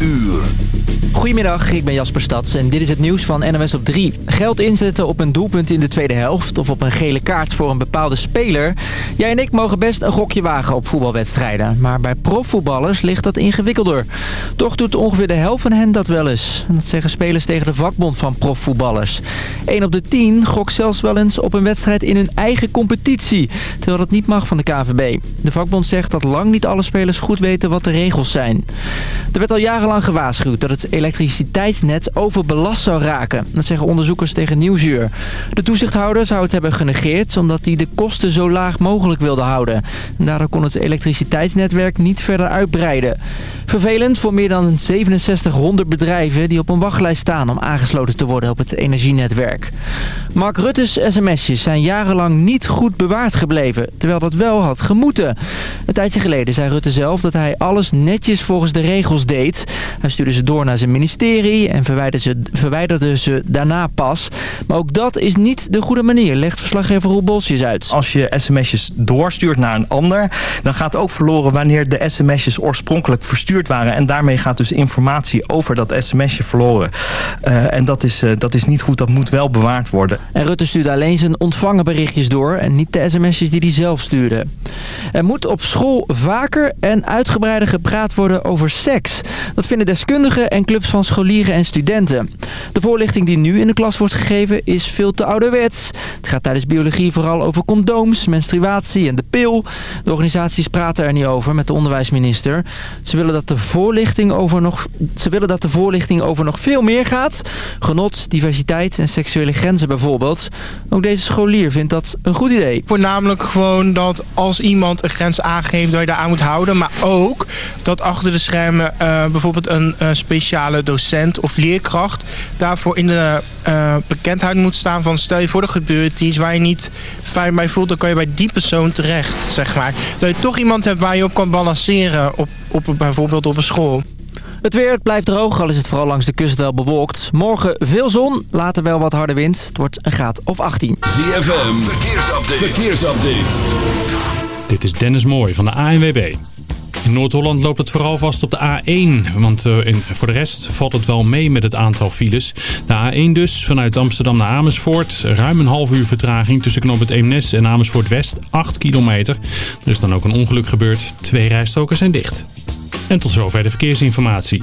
uur. Goedemiddag, ik ben Jasper Stads en dit is het nieuws van NOS op 3. Geld inzetten op een doelpunt in de tweede helft of op een gele kaart voor een bepaalde speler. Jij en ik mogen best een gokje wagen op voetbalwedstrijden. Maar bij profvoetballers ligt dat ingewikkelder. Toch doet ongeveer de helft van hen dat wel eens. dat zeggen spelers tegen de vakbond van profvoetballers. 1 op de 10 gokt zelfs wel eens op een wedstrijd in hun eigen competitie. Terwijl dat niet mag van de KVB. De vakbond zegt dat lang niet alle spelers goed weten wat de regels zijn. Er werd al jarenlang gewaarschuwd dat het elektriciteitsnet overbelast zou raken. Dat zeggen onderzoekers tegen Nieuwsuur. De toezichthouder zou het hebben genegeerd omdat hij de kosten zo laag mogelijk wilde houden. daardoor kon het elektriciteitsnetwerk niet verder uitbreiden. Vervelend voor meer dan 6700 bedrijven die op een wachtlijst staan om aangesloten te worden op het energienetwerk. Mark Rutte's sms'jes zijn jarenlang niet goed bewaard gebleven, terwijl dat wel had gemoeten. Een tijdje geleden zei Rutte zelf dat hij alles netjes volgens de regels deed. Hij stuurde ze door naar zijn ministerie en verwijderde ze, verwijderde ze daarna pas. Maar ook dat is niet de goede manier, legt verslaggever Roel Bosjes uit. Als je sms'jes doorstuurt naar een ander, dan gaat ook verloren wanneer de sms'jes oorspronkelijk verstuurd waren. En daarmee gaat dus informatie over dat sms'je verloren. Uh, en dat is, uh, dat is niet goed, dat moet wel bewaard worden. En Rutte stuurde alleen zijn ontvangen berichtjes door en niet de sms'jes die hij zelf stuurde. Er moet op school vaker en uitgebreider gepraat worden over seks. Dat vinden deskundigen en clubs van scholieren en studenten. De voorlichting die nu in de klas wordt gegeven is veel te ouderwets. Het gaat tijdens biologie vooral over condooms, menstruatie en de pil. De organisaties praten er niet over met de onderwijsminister. Ze willen dat de voorlichting over nog, ze willen dat de voorlichting over nog veel meer gaat. Genot, diversiteit en seksuele grenzen bijvoorbeeld. Ook deze scholier vindt dat een goed idee. Voornamelijk gewoon dat als iemand een grens aangeeft dat je daar aan moet houden. Maar ook dat achter de schermen uh, bijvoorbeeld een uh, speciale docent of leerkracht daarvoor in de uh, bekendheid moet staan van stel je voor er gebeurt iets waar je niet fijn bij voelt, dan kan je bij die persoon terecht, zeg maar. Dat je toch iemand hebt waar je op kan balanceren, op, op, bijvoorbeeld op een school. Het weer het blijft droog, al is het vooral langs de kust wel bewolkt. Morgen veel zon, later wel wat harde wind. Het wordt een graad of 18. ZFM, verkeersupdate. verkeersupdate. Dit is Dennis Mooij van de ANWB. Noord-Holland loopt het vooral vast op de A1. Want in, voor de rest valt het wel mee met het aantal files. De A1 dus, vanuit Amsterdam naar Amersfoort. Ruim een half uur vertraging tussen knop het Eemnes en Amersfoort West. 8 kilometer. Er is dan ook een ongeluk gebeurd. Twee rijstroken zijn dicht. En tot zover de verkeersinformatie.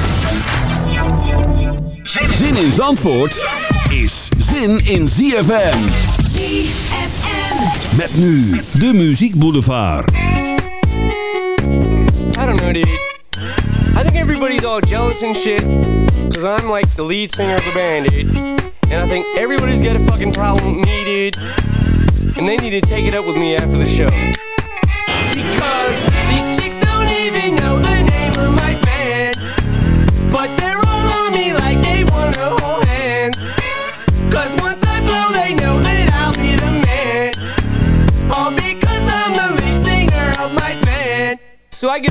Zin in Zandvoort is zin in ZFM. ZFM. Met nu de Muziek Boulevard. I don't know, dude. I think everybody's all jealous and shit. Cause I'm like the lead singer of the band, dude. And I think everybody's got a fucking problem with me, dude. And they need to take it up with me after the show. Because So I get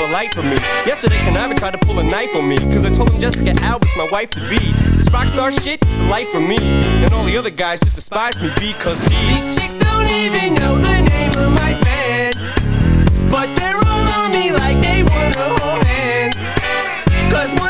the light from me. Yesterday, Conniver tried to pull a knife on me. Cause I told him Jessica Alba's my wife to be. This rock star shit is the life for me. And all the other guys just despise me because these, these chicks don't even know the name of my band. But they're all on me like they wanna hold hands. Cause once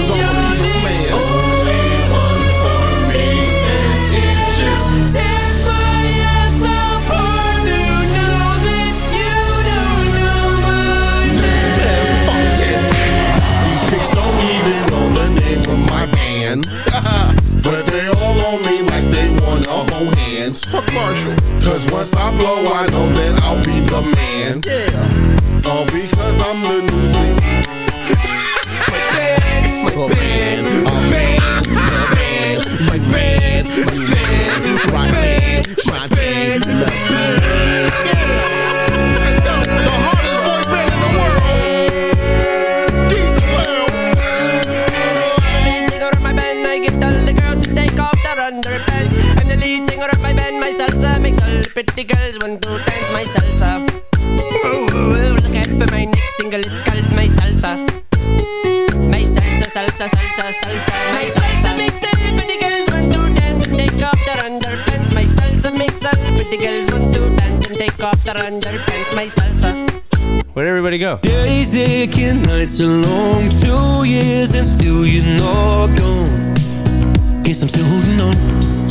but they all on me like they wanna hold hands. Fuck Marshall. Cause once I blow, I know that I'll be the man. Yeah. Oh, because I'm the newsleak. my band, my band, my band, my band, my band, my band, Roxanne, Shantae, let's go. The pretty girls want to dance my salsa. Ooh, ooh, look out for my next single, it's called my salsa. My salsa, salsa, salsa, salsa, my salsa makes all the pretty girls want to dance and take off their underpants. My salsa makes all the pretty girls want to dance and take off their underpants. My salsa. Where'd everybody go? Days aching, nights are long, two years and still you're not gone. Guess I'm still holding on.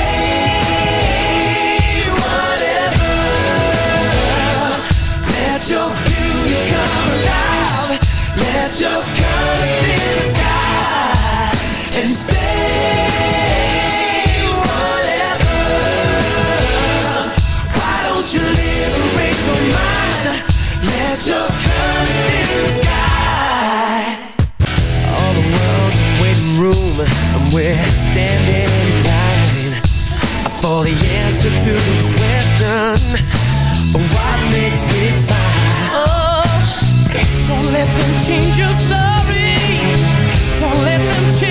Let your color fill the sky And say whatever. Why don't you liberate your mind? Let your color fill the sky. All the world's waiting room And we're standing in line. For the answer to the question let them change your story. Don't let them change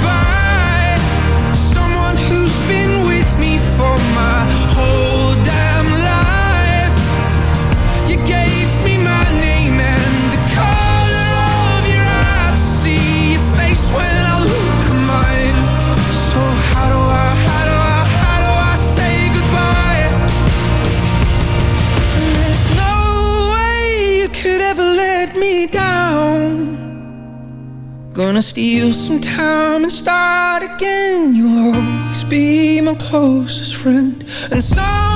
Gonna steal some time and start again. You'll always be my closest friend. And someday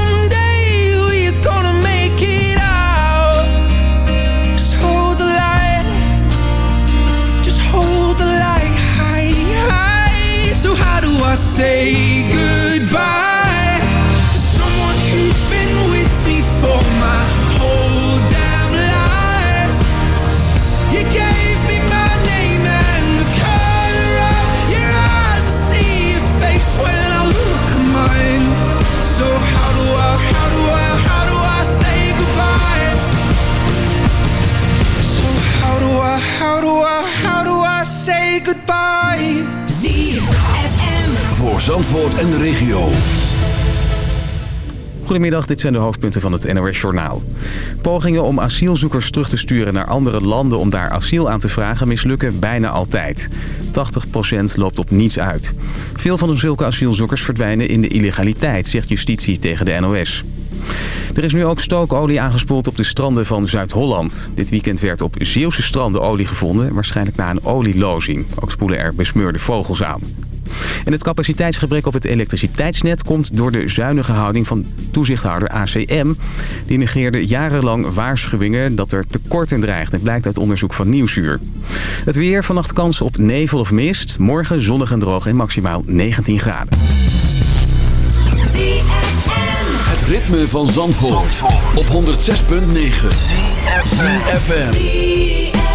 Zandvoort en de regio. Goedemiddag, dit zijn de hoofdpunten van het NOS Journaal. Pogingen om asielzoekers terug te sturen naar andere landen om daar asiel aan te vragen mislukken bijna altijd. 80% loopt op niets uit. Veel van de zulke asielzoekers verdwijnen in de illegaliteit, zegt justitie tegen de NOS. Er is nu ook stookolie aangespoeld op de stranden van Zuid-Holland. Dit weekend werd op Zeeuwse stranden olie gevonden, waarschijnlijk na een olielozing. Ook spoelen er besmeurde vogels aan. En het capaciteitsgebrek op het elektriciteitsnet komt door de zuinige houding van toezichthouder ACM. Die negeerde jarenlang waarschuwingen dat er tekorten dreigt. Het blijkt uit onderzoek van Nieuwsuur. Het weer, vannacht kans op nevel of mist. Morgen zonnig en droog en maximaal 19 graden. Het ritme van Zandvoort, op 106.9 ZFM.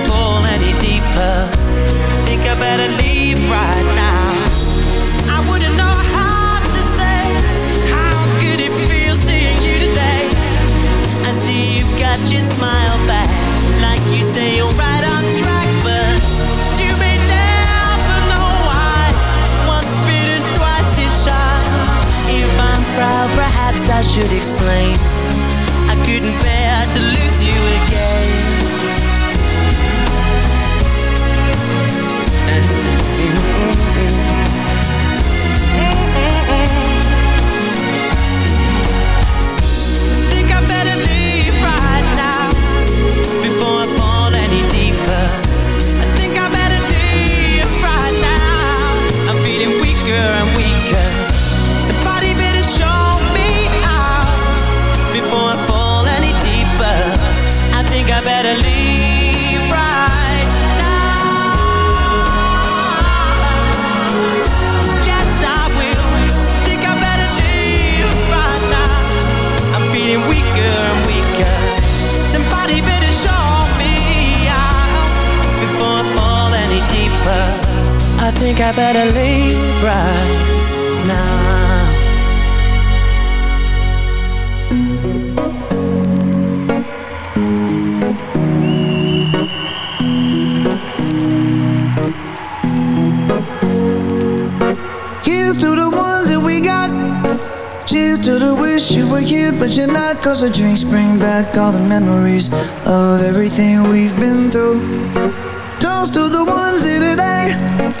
I should explain. I couldn't bear to lose you again. And, Think think I better leave right now. Here's to the ones that we got. Cheers to the wish you were here, but you're not. Cause the drinks bring back all the memories of everything we've been through. Toast to the ones here today.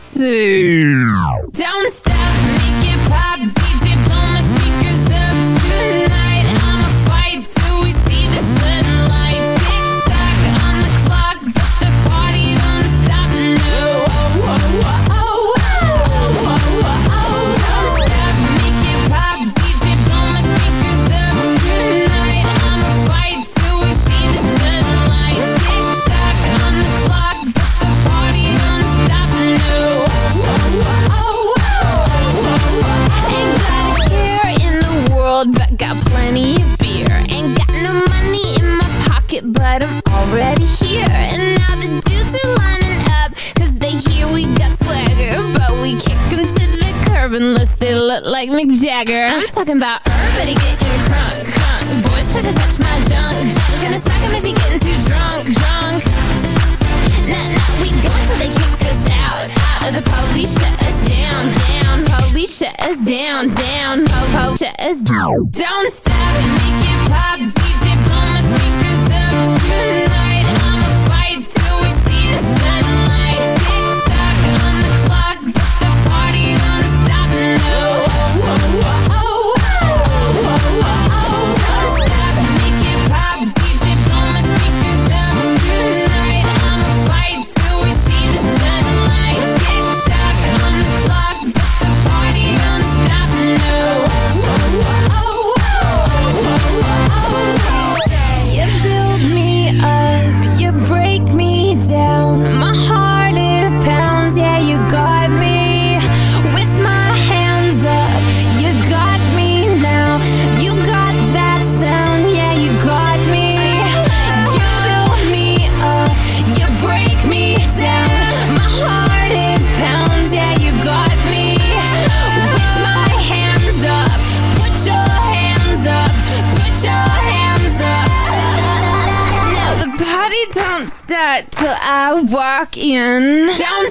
don't stop me. talking about everybody getting drunk, crunk. Boys try to touch my junk, junk. Gonna smack him if he getting too drunk, drunk. Nah, nah, we go until they kick us out, out. Or the police shut us down, down. Police shut us down, down. Ho, ho, shut us down. Don't stop. in. Down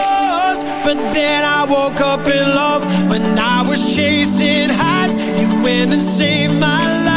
but then I woke up in love when I was chasing highs. You went and saved my life.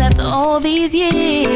after all these years.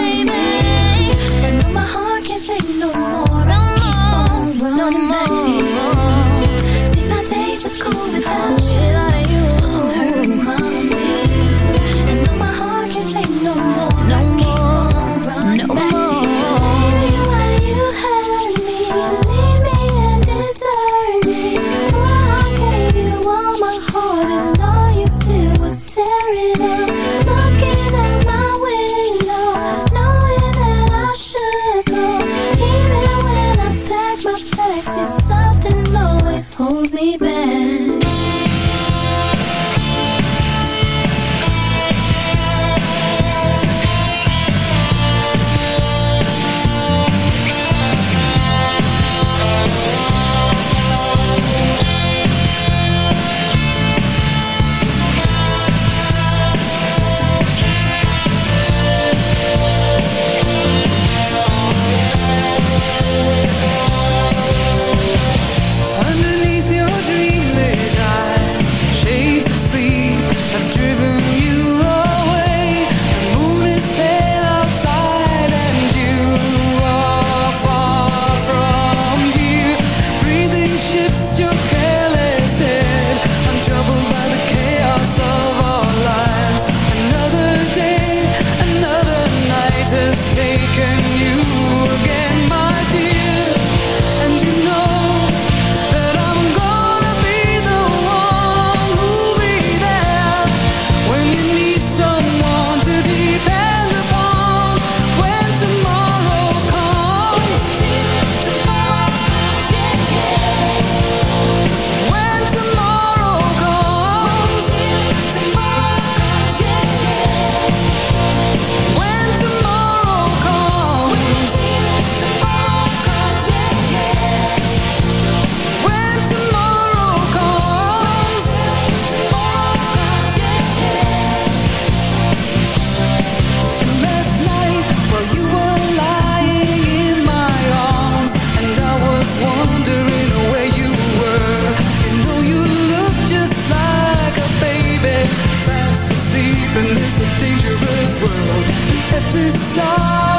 the stars.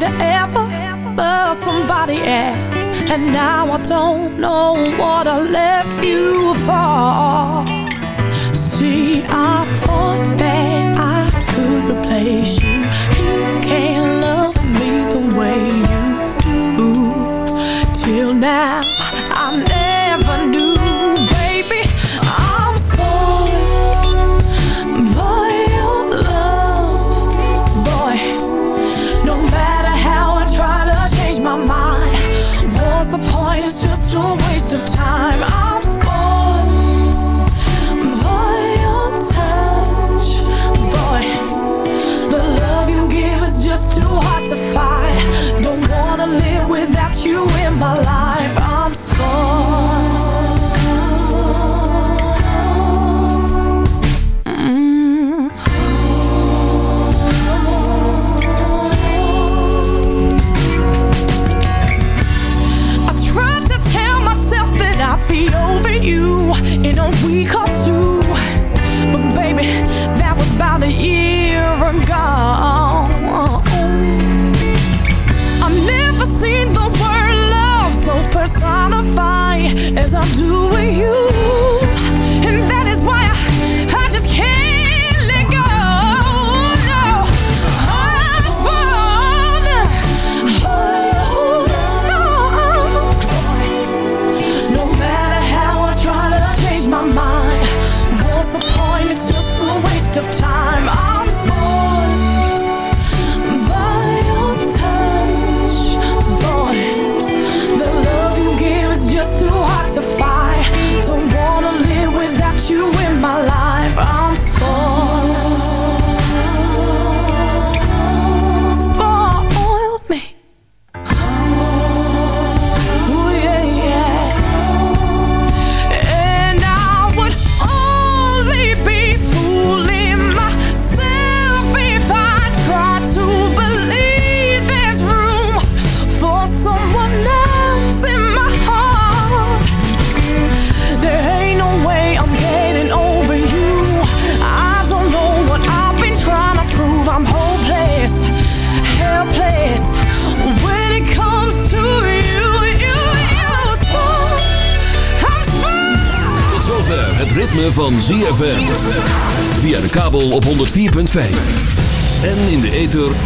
to ever love somebody else. And now I don't know what I left you for. See, I